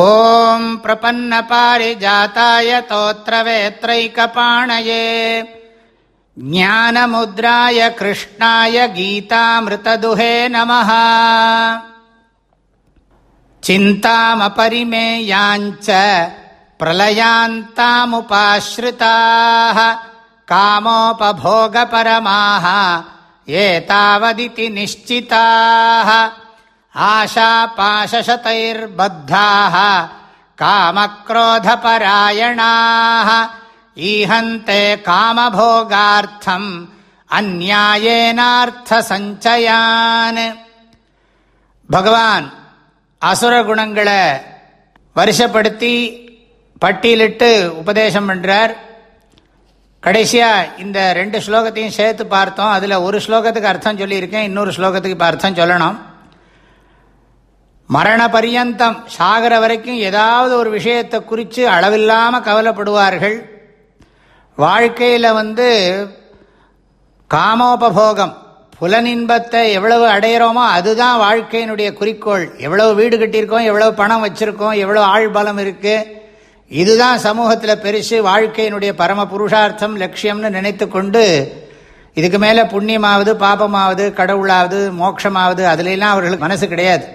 ॐ प्रपन्नपारिजाताय तोत्रवेत्रैकपाणये ज्ञानमुद्राय कृष्णाय गीतामृतदुहे नमः चिन्तामपरिमेयाञ्च प्रलयान्तामुपाश्रिताः कामोपभोगपरमाः एतावदिति निश्चिताः ஆஷா பாஷசதைர்பத்தாக காமக்ரோதபராயணாக ஈஹந்தே காமபோகார்த்தம் அந்நாயேனார்த்த சஞ்சயான் பகவான் அசுர குணங்களை வருஷப்படுத்தி பட்டியலிட்டு உபதேசம் பண்ணுறார் கடைசியாக இந்த ரெண்டு ஸ்லோகத்தையும் சேர்த்து பார்த்தோம். அதில் ஒரு ஸ்லோகத்துக்கு அர்த்தம் சொல்லியிருக்கேன் இன்னொரு ஸ்லோகத்துக்கு இப்போ அர்த்தம் சொல்லணும். மரண பரியந்தம் சாகர வரைக்கும் ஏதாவது ஒரு விஷயத்தை குறித்து அளவில்லாமல் கவலைப்படுவார்கள். வாழ்க்கையில் வந்து காமோபபோகம் புலனின்பத்தை எவ்வளவு அடையிறோமோ அதுதான் வாழ்க்கையினுடைய குறிக்கோள். எவ்வளவு வீடு கட்டியிருக்கோம் எவ்வளவு பணம் வச்சுருக்கோம் எவ்வளோ ஆள் பலம் இருக்குது இதுதான் சமூகத்தில் பெருசு வாழ்க்கையினுடைய பரம புருஷார்த்தம் லட்சியம்னு நினைத்து கொண்டு இதுக்கு மேலே புண்ணியமாவது பாபமாவது கடவுளாவது மோட்சமாவது அதுலெல்லாம் அவர்களுக்கு மனசு கிடையாது.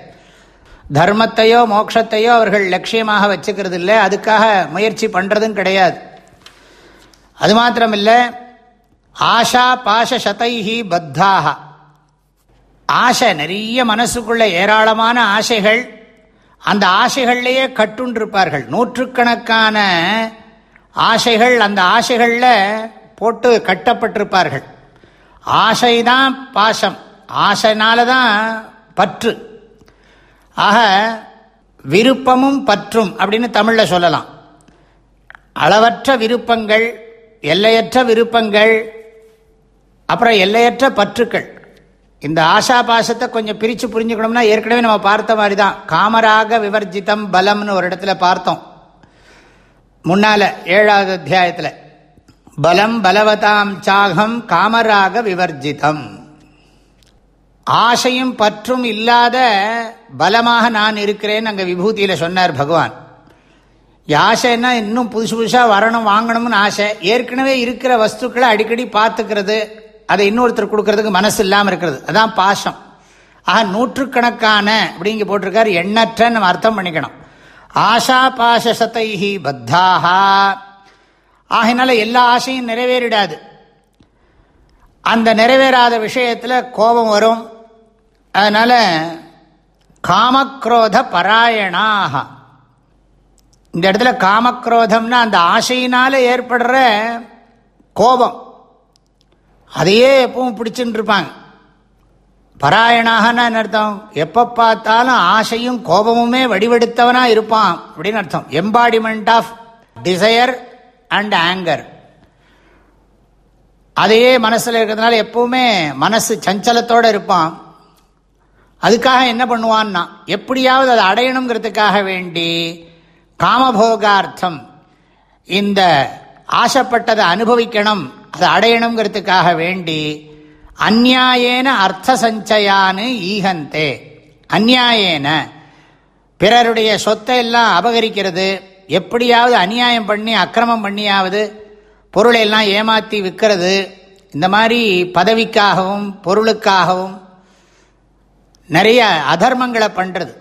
தர்மத்தையோ மோட்சத்தையோ அவர்கள் லட்சியமாக வச்சுக்கிறது இல்லை அதுக்காக முயற்சி பண்ணுறதும் கிடையாது. அது மாத்திரமில்லை. ஆஷா பாஷ சதைஹி பத்தாக. ஆசை நிறைய மனசுக்குள்ள ஏராளமான ஆசைகள் அந்த ஆசைகள்லேயே கட்டுண்டிருப்பார்கள். நூற்றுக்கணக்கான ஆசைகள் அந்த ஆசைகளில் போட்டு கட்டப்பட்டிருப்பார்கள். ஆசைதான் பாசம் ஆசைனால தான் பற்று. ஆக விருப்பமும் பற்றும் அப்படின்னு தமிழில் சொல்லலாம். அளவற்ற விருப்பங்கள் எல்லையற்ற விருப்பங்கள் அப்புறம் எல்லையற்ற பற்றுக்கள். இந்த ஆஷா பாசத்தை கொஞ்சம் பிரித்து புரிஞ்சுக்கணும்னா ஏற்கனவே நம்ம பார்த்த மாதிரி தான் காமராக விவர்ஜிதம் பலம்னு ஒரு இடத்துல பார்த்தோம். முன்னால் ஏழாவது அத்தியாயத்தில். பலம் பலவதாம் சாகம் காமராக விவர்ஜிதம். ஆசையும் பற்றும் இல்லாத பலமாக நான் இருக்கிறேன் அங்கே விபூதியில் சொன்னார் பகவான். ஆசைன்னா இன்னும் புதுசு புதுசாக வரணும் வாங்கணும்னு ஆசை. ஏற்கனவே இருக்கிற வஸ்துக்களை அடிக்கடி பார்த்துக்கிறது அதை இன்னொருத்தர் கொடுக்கறதுக்கு மனசு இல்லாமல் இருக்கிறது. அதான் பாசம். ஆக நூற்றுக்கணக்கான அப்படிங்க போட்டிருக்காரு எண்ணற்ற நம்ம அர்த்தம் பண்ணிக்கணும். ஆஷா பாசசத்தைஹி பத்தாகா ஆகினால எல்லா ஆசையும் நிறைவேறிடாது. அந்த நிறைவேறாத விஷயத்தில் கோபம் வரும் அதனால் காமக்ரோத பராயணாக. இந்த இடத்துல காமக்ரோதம்னா அந்த ஆசையினால் ஏற்படுற கோபம். அதையே எப்பவும் பிடிச்சுட்டு இருப்பாங்க. பராயணாகனா அர்த்தம்? எப்போ பார்த்தாலும் ஆசையும் கோபமுமே வடிவெடுத்தவனாக இருப்பான் அப்படின்னு அர்த்தம். Embodiment of desire and anger அதையே மனசில் இருக்கிறதுனால எப்பவுமே மனசு சஞ்சலத்தோடு இருப்பான். அதுக்காக என்ன பண்ணுவான்னா எப்படியாவது அதை அடையணுங்கிறதுக்காக வேண்டி காமபோகார்த்தம் இந்த ஆசைப்பட்டதை அனுபவிக்கணும் அதை அடையணுங்கிறதுக்காக வேண்டி அந்நாயேன அர்த்த சஞ்சயான்னு ஈகந்தே. அந்நாயேன பிறருடைய சொத்தை எல்லாம் அபகரிக்கிறது. எப்படியாவது அநியாயம் பண்ணி அக்கிரமம் பண்ணியாவது பொருளை எல்லாம் ஏமாற்றி விற்கிறது. இந்த மாதிரி பதவிக்காகவும் பொருளுக்காகவும் நிறைய அதர்மங்களை பண்ணுறது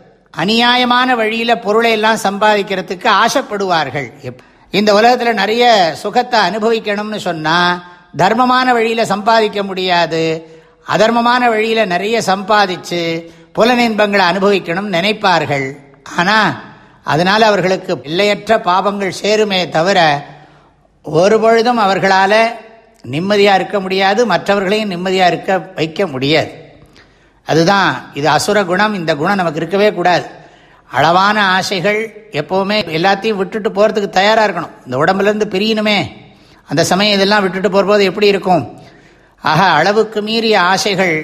அநியாயமான வழியில் பொருளை எல்லாம் சம்பாதிக்கிறதுக்கு ஆசைப்படுவார்கள். இந்த உலகத்தில் நிறைய சுகத்தை அனுபவிக்கணும்னு சொன்னால் தர்மமான வழியில் சம்பாதிக்க முடியாது. அதர்மமான வழியில் நிறைய சம்பாதிச்சு புலநின்பங்களை அனுபவிக்கணும்னு நினைப்பார்கள். ஆனால் அதனால் அவர்களுக்கு இல்லையற்ற பாபங்கள் சேருமே தவிர ஒரு பொழுதும் அவர்களால் நிம்மதியாக இருக்க முடியாது மற்றவர்களையும் நிம்மதியாக இருக்க வைக்க முடியாது. அதுதான் இது அசுர குணம் இந்த குணம் நமக்கு இருக்கவே கூடாது. அளவான ஆசைகள் எப்போவுமே எல்லாத்தையும் விட்டுட்டு போகிறதுக்கு தயாராக இருக்கணும். இந்த உடம்புலேருந்து பிரியணுமே. அந்த சமயம் இதெல்லாம் விட்டுட்டு போகும்போது எப்படி இருக்கும்? ஆக அளவுக்கு மீறிய ஆசைகள்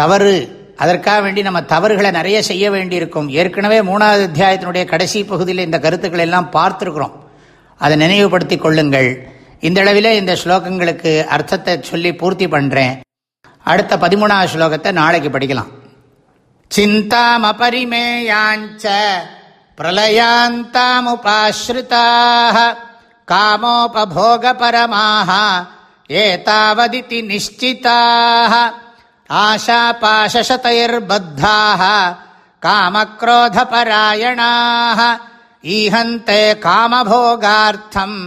தவறு. அதற்காக வேண்டி நம்ம தவறுகளை நிறைய செய்ய வேண்டியிருக்கும். ஏற்கனவே மூணாவது அத்தியாயத்தினுடைய கடைசி பகுதியில் இந்த கருத்துக்களை எல்லாம் பார்த்துருக்குறோம். அதை நினைவுபடுத்தி கொள்ளுங்கள். இந்த அளவில் இந்த ஸ்லோகங்களுக்கு அர்த்தத்தை சொல்லி பூர்த்தி பண்ணுறேன் அடுத்த பதிமூணாவது ஸ்லோகத்தை நாளைக்கு படிக்கலாம். சிந்தாமபரிமேயாஞ்ச பிரளயாந்தாமுபாஸ்ருதாக காமோபோக பரமாக ஏதாவதித்தி நிச்சிதாக ஆஷா பாசசதைர்பத்தாக காமக்ரோதபராயணாக ஈஹந்தே காமபோகார்த்தம்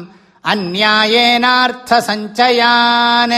அந்நாயேனார்த்த சஞ்சயான்